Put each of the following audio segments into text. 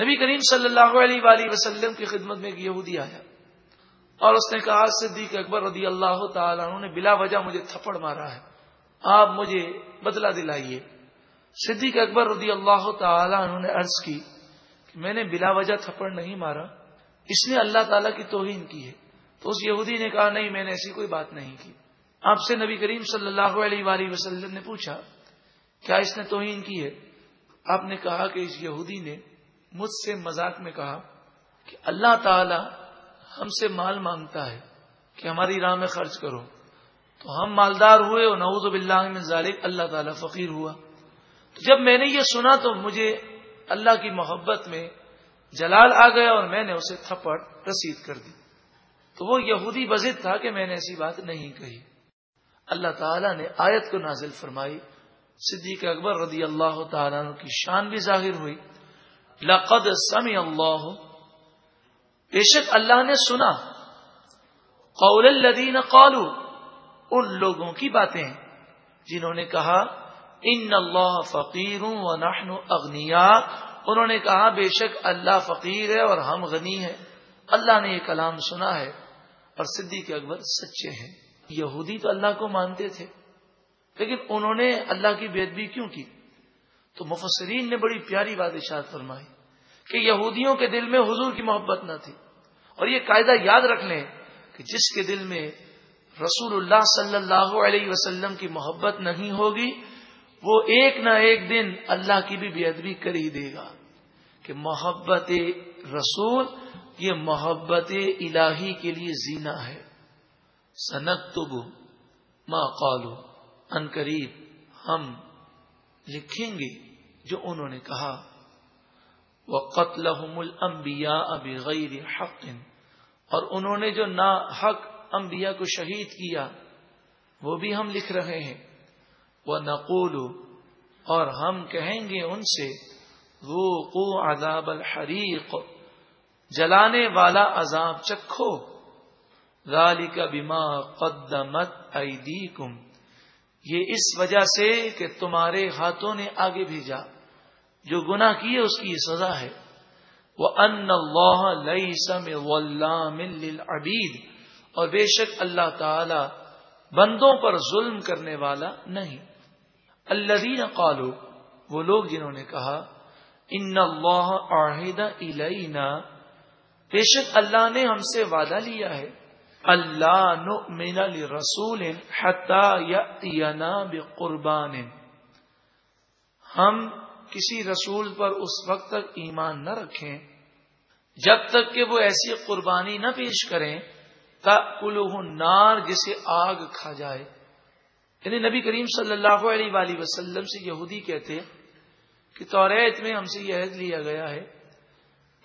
نبی کریم صلی اللہ علیہ وآلہ وسلم کی خدمت میں ایک یہودی آیا اور اس نے کہا صدیق اکبر رضی اللہ تعالیٰ عنہ نے بلا وجہ مجھے تھپڑ مارا ہے۔ آپ مجھے بدلہ دلائیے۔ صدیق اکبر رضی اللہ تعالیٰ عنہ نے عرض کی کہ میں نے بلا وجہ تھپڑ نہیں مارا، اس نے اللہ تعالیٰ کی توہین کی ہے۔ تو اس یہودی نے کہا، نہیں، میں نے ایسی کوئی بات نہیں کی۔ آپ سے نبی کریم صلی اللہ علیہ وآلہ وسلم نے پوچھا، کیا اس نے توہین کی ہے؟ آپ نے کہا کہ اس یہودی نے مجھ سے مذاق میں کہا کہ اللہ تعالی ہم سے مال مانگتا ہے کہ ہماری راہ میں خرچ کرو۔ تو ہم مالدار ہوئے اور نعوذ باللہ من ذالک، اللہ تعالیٰ فقیر ہوا۔ تو جب میں نے یہ سنا تو مجھے اللہ کی محبت میں جلال آ گیا اور میں نے اسے تھپڑ رسید کر دی۔ تو وہ یہودی بزد تھا کہ میں نے ایسی بات نہیں کہی۔ اللہ تعالیٰ نے آیت کو نازل فرمائی۔ صدیق اکبر رضی اللہ تعالیٰ کی شان بھی ظاہر ہوئی۔ لقد سمع اللہ بے شک اللہ نے سنا. قول الذین قالوا. ان لوگوں کی باتیں جنہوں نے کہا، ان اللہ فقیر و نحن اغنیا انہوں نے کہا، بے شک اللہ فقیر ہے اور ہم غنی ہیں. اللہ نے یہ کلام سنا ہے اور صدیق اکبر سچے ہیں. یہودی تو اللہ کو مانتے تھے، لیکن انہوں نے اللہ کی بےدبی کیوں کی؟ تو مفسرین نے بڑی پیاری بات اشاد فرمائی کہ یہودیوں کے دل میں حضور کی محبت نہ تھی اور یہ قاعدہ یاد رکھ لیں کہ جس کے دل میں رسول اللہ صلی اللہ علیہ وسلم کی محبت نہیں ہوگی، وہ ایک نہ ایک دن اللہ کی بھی بے ادبی کر ہی دے گا کہ محبت رسول یہ محبت الہی کے لیے زینا ہے۔ سنت ماں قالو ان قریب، ہم لکھیں گے جو انہوں نے کہا۔ وہ قتل المبیا ابھی غیر حق۔ اور انہوں نے جو نا حق انبیاء کو شہید کیا، وہ بھی ہم لکھ رہے ہیں۔ وہ نقول اور ہم کہیں گے ان سے وہ عذاب الحریق جلانے والا عذاب چکھو۔ غالی کا بیما قدمت ایدیکم یہ اس وجہ سے کہ تمہارے ہاتھوں نے آگے بھیجا۔ جو گنا کیے اس کی یہ سزا ہے۔ وہ ان اللہ سم ابید اور بے شک اللہ تعالی بندوں پر ظلم کرنے والا نہیں۔ اللہ قالو وہ لوگ جنہوں نے کہا ان اللہ عہد الینا بے شک اللہ نے ہم سے وعدہ لیا ہے۔ اللہ نؤمن لرسول حتى يأتينا بقربان۔ ہم کسی رسول پر اس وقت تک ایمان نہ رکھیں۔ جب تک کہ وہ ایسی قربانی نہ پیش کریں تلو نار جسے آگ کھا جائے۔ یعنی نبی کریم صلی اللہ علیہ وآلہ وسلم سے یہودی کہتے کہ توریت میں ہم سے یہ عہد لیا گیا ہے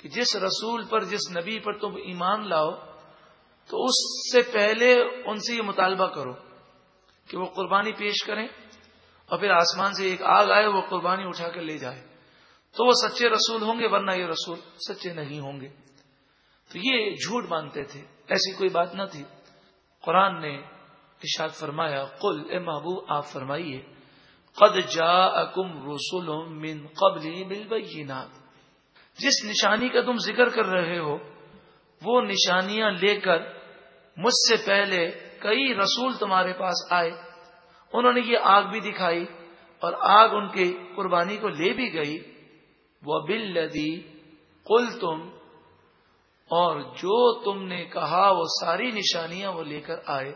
کہ جس رسول پر، جس نبی پر تم ایمان لاؤ تو اس سے پہلے ان سے یہ مطالبہ کرو کہ وہ قربانی پیش کریں اور پھر آسمان سے ایک آگ آئے وہ قربانی اٹھا کر لے جائے۔ تو وہ سچے رسول ہوں گے ورنہ یہ رسول سچے نہیں ہوں گے۔ تو یہ جھوٹ مانتے تھے۔ ایسی کوئی بات نہ تھی۔ قرآن نے اشاد فرمایا، قل اے محبوب، آپ فرمائیے، قد جا اکم رسول من قبل جس نشانی کا تم ذکر کر رہے ہو، وہ نشانیاں لے کر مجھ سے پہلے کئی رسول تمہارے پاس آئے۔ انہوں نے یہ آگ بھی دکھائی اور آگ ان کی قربانی کو لے بھی گئی۔ وہ بل لدی کل تم اور جو تم نے کہا وہ ساری نشانیاں وہ لے کر آئے۔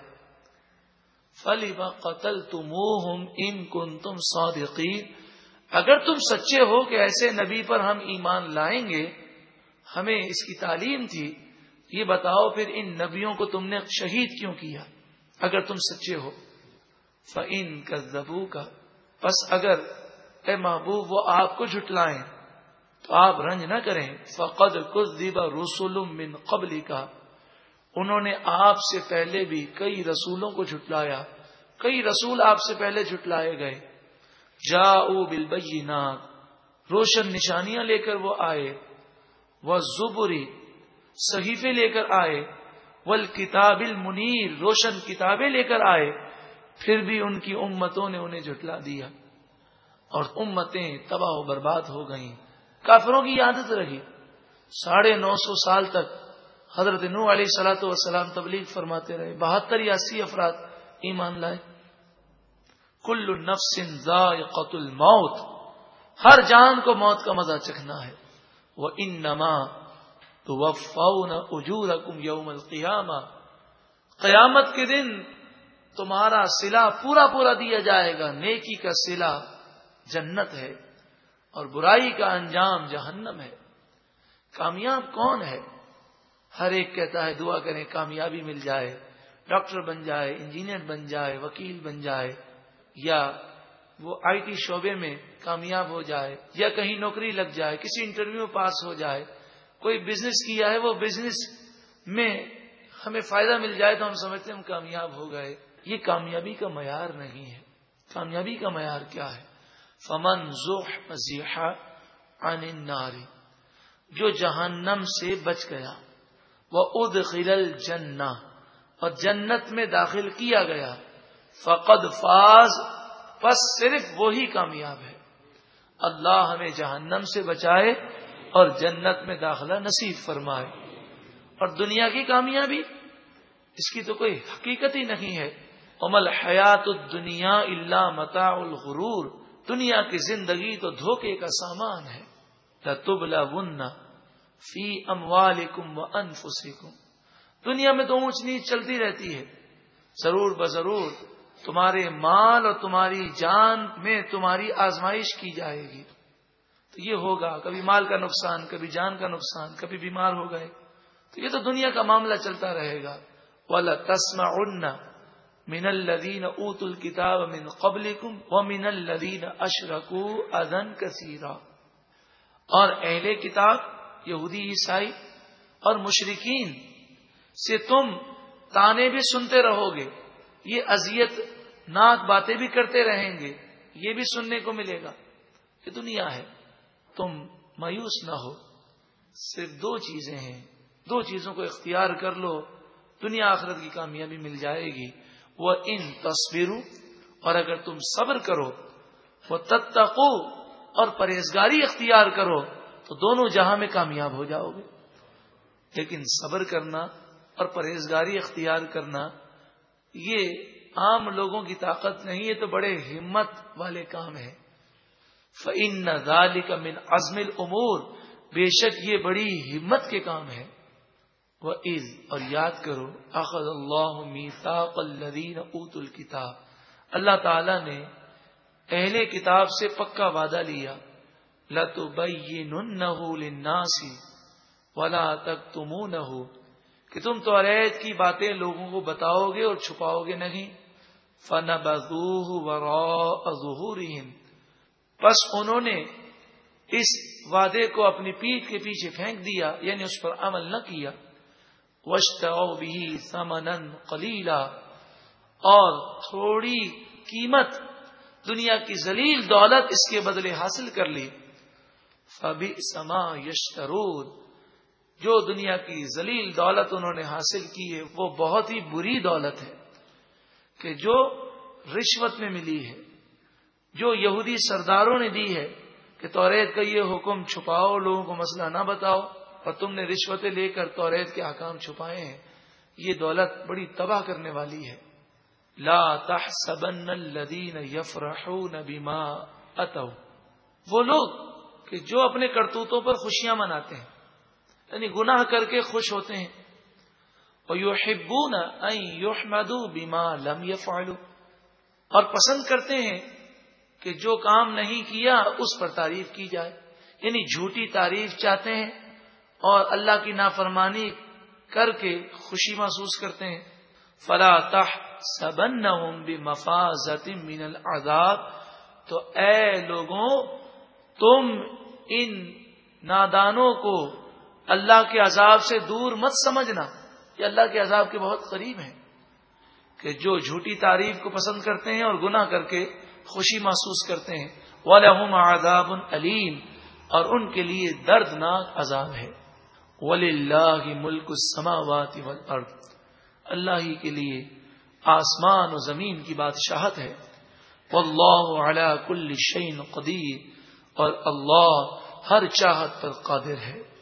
فلی قتل تم ان کن تم اگر تم سچے ہو کہ ایسے نبی پر ہم ایمان لائیں گے، ہمیں اس کی تعلیم تھی۔ یہ بتاؤ پھر ان نبیوں کو تم نے شہید کیوں کیا؟ اگر تم سچے ہو۔ فعین کا زبو کا بس اگر اے محبوب وہ آپ کو جھٹلائیں، تو آپ رنج نہ کریں۔ فقد کچھ دیبا رسول من قبل کا انہوں نے آپ سے پہلے بھی کئی رسولوں کو جھٹلایا۔ کئی رسول آپ سے پہلے جھٹلائے گئے۔ جا او روشن نشانیاں لے کر وہ آئے۔ وہ زبری صحیفے لے کر آئے ول کتاب المنیر روشن کتابیں لے کر آئے، پھر بھی ان کی امتوں نے انہیں جھٹلا دیا۔ اور امتیں تباہ و برباد ہو گئیں۔ کافروں کی عادت رہی۔ ساڑھے نو سو سال تک حضرت نو علیہ سلاۃ وسلام تبلیغ فرماتے رہے۔ بہتر یا اسی افراد ایمان لائے۔ کل نفس ذائقت الموت۔ ہر جان کو موت کا مزہ چکھنا ہے۔ وہ ان نما تو وفاؤن اجور یوم القیامہ۔ قیامت کے دن تمہارا سلا پورا پورا دیا جائے گا، نیکی کا سلا جنت ہے اور برائی کا انجام جہنم ہے۔ کامیاب کون ہے؟ ہر ایک کہتا ہے دعا کریں، کامیابی مل جائے، ڈاکٹر بن جائے، انجینئر بن جائے، وکیل بن جائے، یا وہ آئی ٹی شعبے میں کامیاب ہو جائے، یا کہیں نوکری لگ جائے، کسی انٹرویو میں پاس ہو جائے۔ کوئی بزنس کیا ہے، وہ بزنس میں ہمیں فائدہ مل جائے تو ہم سمجھتے ہیں ہم کامیاب ہو گئے۔ یہ کامیابی کا معیار نہیں ہے۔ کامیابی کا معیار کیا ہے؟ فمن ذوح عن النار۔ جو جہنم سے بچ گیا وہ اد خلل اور جنت میں داخل کیا گیا، فقد فاز۔ بس صرف وہی کامیاب ہے۔ اللہ ہمیں جہنم سے بچائے اور جنت میں داخلہ نصیب فرمائے۔ اور دنیا کی کامیابی؟ اس کی تو کوئی حقیقت ہی نہیں ہے۔ امل حیات الدنیا اللہ متا الغرور۔ دنیا کی زندگی تو دھوکے کا سامان ہے۔ تبلا ون فی اموالکم و انفسکم دنیا میں تو اونچ نیچ چلتی رہتی ہے۔ ضرور بضرور تمہارے مال اور تمہاری جان میں تمہاری آزمائش کی جائے گی۔ یہ ہوگا، کبھی مال کا نقصان، کبھی جان کا نقصان، کبھی بیمار ہو گئے۔ تو یہ تو دنیا کا معاملہ چلتا رہے گا۔ والا تسما من الدین اوت الکتاب من قبل و من الدین اشرکو ادن کثیرا اور اہل کتاب، یہودی، عیسائی اور مشرقین سے تم تانے بھی سنتے رہو گے۔ یہ اذیت، ناک باتیں بھی کرتے رہیں گے۔ یہ بھی سننے کو ملے گا۔ یہ دنیا ہے۔ تم مایوس نہ ہو۔ صرف دو چیزیں ہیں۔ دو چیزوں کو اختیار کر لو۔ دنیا آخرت کی کامیابی مل جائے گی۔ وہ ان تصویروں اور اگر تم صبر کرو، وہ تتقو۔ اور پرہیزگاری اختیار کرو، تو دونوں جہاں میں کامیاب ہو جاؤ گے۔ لیکن صبر کرنا اور پرہیزگاری اختیار کرنا، یہ عام لوگوں کی طاقت نہیں ہے تو بڑے ہمت والے کام ہے فعن ذالک کا من ازم العمور بے شک یہ بڑی ہمت کے کام ہے۔ وہ عز اور یاد کرو اخذ اللہ میثاق الذین اوت الکتاب اللہ تعالی نے اہل کتاب سے پکا وعدہ لیا۔ لتبیننہ للناس ولا تکتمونہ کہ تم تو ریت کی باتیں لوگوں کو بتاؤ گے اور چھپاؤ گے نہیں۔ فنبذوه وراء ظهورهم۔ بس انہوں نے اس وعدے کو اپنی پیٹ کے پیچھے پھینک دیا یعنی اس پر عمل نہ کیا۔ وشت بھی سمن کلیلا اور تھوڑی قیمت، دنیا کی ذلیل دولت اس کے بدلے حاصل کر لی۔ فبی سما یشترود جو دنیا کی ذلیل دولت انہوں نے حاصل کی ہے، وہ بہت ہی بری دولت ہے کہ جو رشوت میں ملی ہے۔ جو یہودی سرداروں نے دی ہے کہ توریت کا یہ حکم چھپاؤ، لوگوں کو مسئلہ نہ بتاؤ اور تم نے رشوتیں لے کر توریت کے حکام چھپائے ہیں۔ یہ دولت بڑی تباہ کرنے والی ہے۔ لا تحسبن الذین یفرحون بما اتو وہ لوگ کہ جو اپنے کرتوتوں پر خوشیاں مناتے ہیں یعنی گناہ کر کے خوش ہوتے ہیں۔ اور یحبون ان یحمدوا بما لم يفعلوا اور پسند کرتے ہیں کہ جو کام نہیں کیا اس پر تعریف کی جائے۔ یعنی جھوٹی تعریف چاہتے ہیں اور اللہ کی نافرمانی کر کے خوشی محسوس کرتے ہیں۔ فلا سبن مفاظت من العذاب۔ تو اے لوگوں، تم ان نادانوں کو اللہ کے عذاب سے دور مت سمجھنا، یہ اللہ کے عذاب کے بہت قریب ہیں۔ کہ جو جھوٹی تعریف کو پسند کرتے ہیں اور گناہ کر کے خوشی محسوس کرتے ہیں۔ وَلَهُمْ عَذَابٌ علیم اور ان کے لیے دردناک عذاب ہے۔ وَلِلَّهِ مُلْكُ السَّمَاوَاتِ وَالْأَرْضِ۔ اللہ ہی کے لیے آسمان و زمین کی بادشاہت ہے۔ واللہ علی کل شین قدیر اور اللہ ہر چاہت پر قادر ہے۔